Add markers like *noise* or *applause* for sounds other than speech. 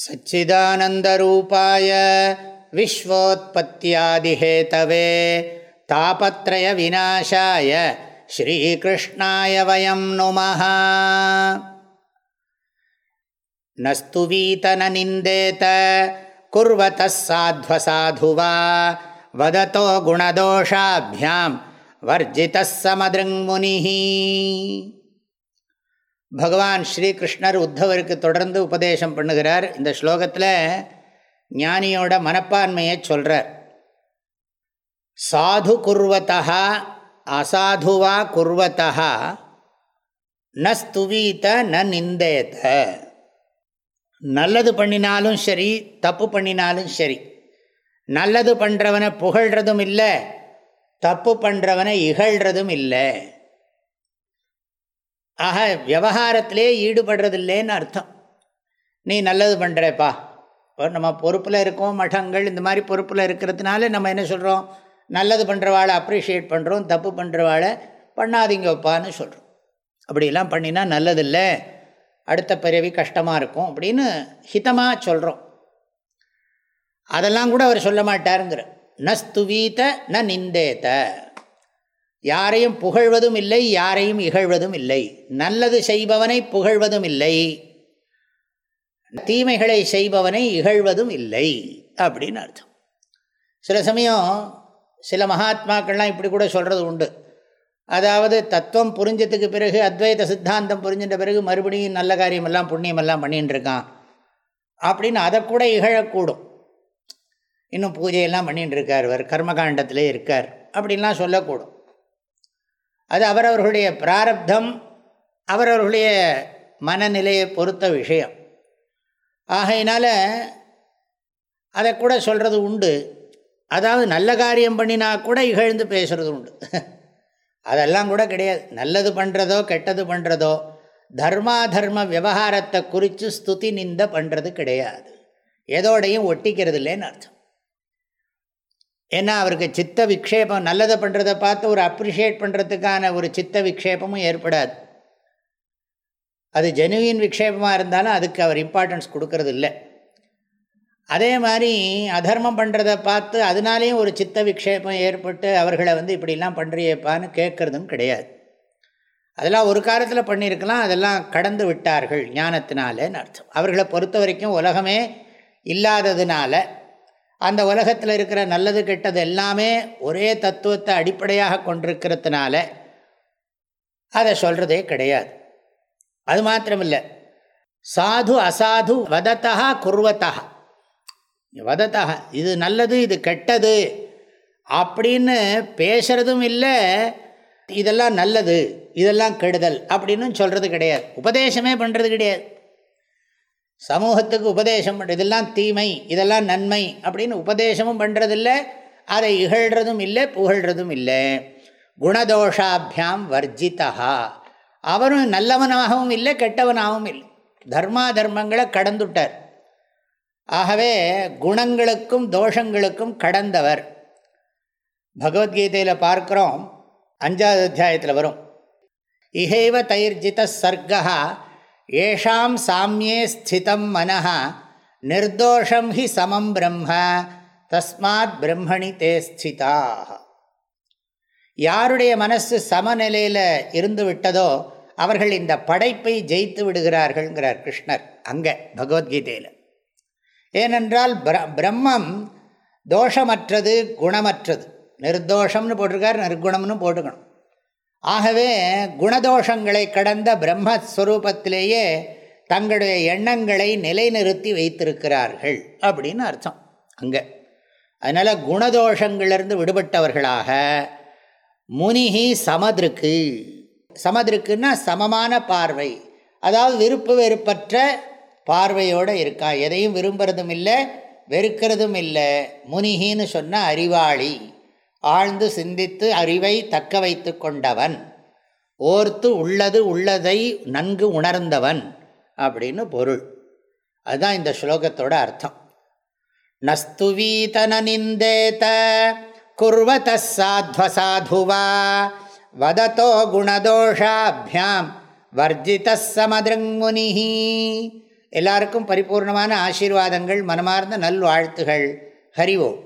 सच्चिदानन्दरूपाय विश्वोत्पत्त्यादिहेतवे तापत्रयविनाशाय श्रीकृष्णाय वयं नुमः न स्तुवीत न निन्देत कुर्वतः साध्वसाधु वा वदतो गुणदोषाभ्यां वर्जितः समदृङ्मुनिः பகவான் ஸ்ரீகிருஷ்ணர் உத்தவருக்கு தொடர்ந்து உபதேசம் பண்ணுகிறார். இந்த ஸ்லோகத்தில் ஞானியோட மனப்பான்மையை சொல்கிறார் சாது குர்வத்தா அசாதுவா குர்வத்தா ந ஸ்துவீத்த ந நிந்தேத்த நல்லது பண்ணினாலும் சரி தப்பு பண்ணினாலும் சரி. நல்லது பண்ணுறவனை புகழ்கிறதும் இல்லை தப்பு பண்ணுறவனை இகழ்கிறதும் இல்லை. ஆக விவகாரத்திலே ஈடுபடுறதில்லேன்னு அர்த்தம். நீ நல்லது பண்ணுறப்பா நம்ம பொறுப்பில் இருக்கோம் மடங்கள் இந்த மாதிரி பொறுப்பில் இருக்கிறதுனால நம்ம என்ன சொல்கிறோம் நல்லது பண்ணுறவாளை அப்ரிஷியேட் பண்ணுறோம் தப்பு பண்ணுறவாளை பண்ணாதீங்கப்பான்னு சொல்கிறோம் அப்படிலாம் பண்ணினா நல்லதில்லை அடுத்த பிறவி கஷ்டமாக இருக்கும் அப்படின்னு ஹிதமாக சொல்கிறோம் அதெல்லாம் கூட அவர் சொல்ல மாட்டாருங்கிற. நஸ்துவீத்த ந நிந்தேத. யாரையும் புகழ்வதும் இல்லை யாரையும் இகழ்வதும் இல்லை. நல்லது செய்பவனை புகழ்வதும் இல்லை. தீமைகளை செய்பவனை இகழ்வதும் இல்லை அப்படின்னு அர்த்தம். சில சமயம் சில மகாத்மாக்கள்லாம் இப்படி கூட சொல்கிறது உண்டு. அதாவது தத்துவம் புரிஞ்சதுக்கு பிறகு அத்வைத சித்தாந்தம் புரிஞ்சின்ற பிறகு மறுபடியும் நல்ல காரியமெல்லாம் புண்ணியமெல்லாம் பண்ணின்னு இருக்கான் அப்படின்னு அதை கூட இகழக்கூடும். இன்னும் பூஜையெல்லாம் பண்ணிட்டு இருக்கார் அவர் கர்மகாண்டத்திலே இருக்கார். அப்படின்லாம் சொல்லக்கூடும். அது அவரவர்களுடைய பிராரப்தம் அவரவர்களுடைய மனநிலையை பொறுத்த விஷயம். ஆகையினால் அதை கூட சொல்கிறது உண்டு. அதாவது நல்ல காரியம் பண்ணினா கூட இகழ்ந்து பேசுகிறது உண்டு. *laughs* அதெல்லாம் கூட கிடையாது. நல்லது பண்ணுறதோ கெட்டது பண்ணுறதோ தர்மா தர்ம விவகாரத்தை குறித்து ஸ்துதி நிந்த பண்ணுறது கிடையாது. எதோடையும் ஒட்டிக்கிறது இல்லைன்னு அர்த்தம். ஏன்னா அவருக்கு சித்த விக்ஷேபம் நல்லதை பண்ணுறதை பார்த்து ஒரு அப்ரிஷியேட் பண்ணுறதுக்கான ஒரு சித்த விக்ஷேபமும் ஏற்படாது. அது ஜெனுவின் விக்ஷேபமாக இருந்தாலும் அதுக்கு அவர் இம்பார்ட்டன்ஸ் கொடுக்கறது இல்லை அதே மாதிரி அதர்மம் பண்ணுறதை பார்த்து அதனாலேயும் ஒரு சித்த விக்ஷேபம் ஏற்பட்டு அவர்களை வந்து இப்படிலாம் பண்ணுறியப்பான்னு கேட்குறதும் கிடையாது. அதெல்லாம் ஒரு காலத்தில் பண்ணியிருக்கலாம் அதெல்லாம் கடந்து விட்டார்கள் ஞானத்தினாலேன்னு அர்த்தம். அவர்களை பொறுத்த வரைக்கும் உலகமே இல்லாததுனால அந்த உலகத்தில் இருக்கிற நல்லது கெட்டது எல்லாமே ஒரே தத்துவத்தை அடிப்படையாக கொண்டிருக்கிறதுனால அதை சொல்கிறதே கிடையாது. அது மாத்திரமில்லை. சாது அசாது வதத்தா குர்வத்தா வதத்தா இது நல்லது இது கெட்டது அப்படின்னு பேசுகிறதும் இல்லை இதெல்லாம் நல்லது இதெல்லாம் கெடுதல் அப்படின்னு சொல்கிறது கிடையாது. உபதேசமே பண்ணுறது கிடையாது. சமூகத்துக்கு உபதேசம் பண்ணுறது இதெல்லாம் தீமை இதெல்லாம் நன்மை அப்படின்னு உபதேசமும் பண்ணுறதில்ல அதை இகழ்கிறதும் இல்லை புகழ்கிறதும் இல்லை. குணதோஷாபியாம் வர்ஜிதா அவரும் நல்லவனாகவும் இல்லை கெட்டவனாகவும் இல்லை. தர்மா தர்மங்களை கடந்துட்டார். ஆகவே குணங்களுக்கும் தோஷங்களுக்கும் கடந்தவர். பகவத்கீதையில் பார்க்குறோம் அஞ்சாவது அத்தியாயத்தில் வரும். இஹைவ தைர்ஜித சர்க்கா ஏஷாம் சாமியே ஸ்திதம் மனஹ நிர்தோஷம் ஹி சமம் பிரம்ம தஸ்மாத் பிரம்மணி தே ஸ்திதாக யாருடைய மனசு சமநிலையில் இருந்து விட்டதோ அவர்கள் இந்த படைப்பை ஜெயித்து விடுகிறார்கள்ங்கிறார் கிருஷ்ணர் அங்கே பகவத்கீதையில். ஏனென்றால் பிர பிரம்மம் தோஷமற்றது குணமற்றது. நிர்தோஷம்னு போட்டிருக்கார் நிர்குணம்னு போட்டுக்கணும். ஆகவே குணதோஷங்களை கடந்த பிரம்மஸ்வரூபத்திலேயே தங்களுடைய எண்ணங்களை நிலைநிறுத்தி வைத்திருக்கிறார்கள் அப்படின்னு அர்த்தம். அங்கே. அதனால் குணதோஷங்களிலிருந்து விடுபட்டவர்களாக முனிகி சமதிருக்கு. சமதிருக்குன்னா சமமான பார்வை. அதாவது விருப்பு வெறுப்பற்ற பார்வையோடு இருக்கா. எதையும் விரும்புறதும் இல்லை வெறுக்கிறதும் இல்லை. முனிகின்னு சொன்னால் அறிவாளி. ஆழ்ந்து சிந்தித்து அறிவை தக்க வைத்து கொண்டவன். ஓர்த்து உள்ளது உள்ளதை நன்கு உணர்ந்தவன் அப்படின்னு பொருள். அதுதான் இந்த ஸ்லோகத்தோட அர்த்தம். நஸ்துவீதன நிந்தேத குர்வத சாத்வசாதுவா வதத்தோ குணதோஷாபியாம் வர்ஜித சமதிருங்முனி எல்லாருக்கும் பரிபூர்ணமான ஆசீர்வாதங்கள் மனமார்ந்த நல்வாழ்த்துகள். ஹரிவோம்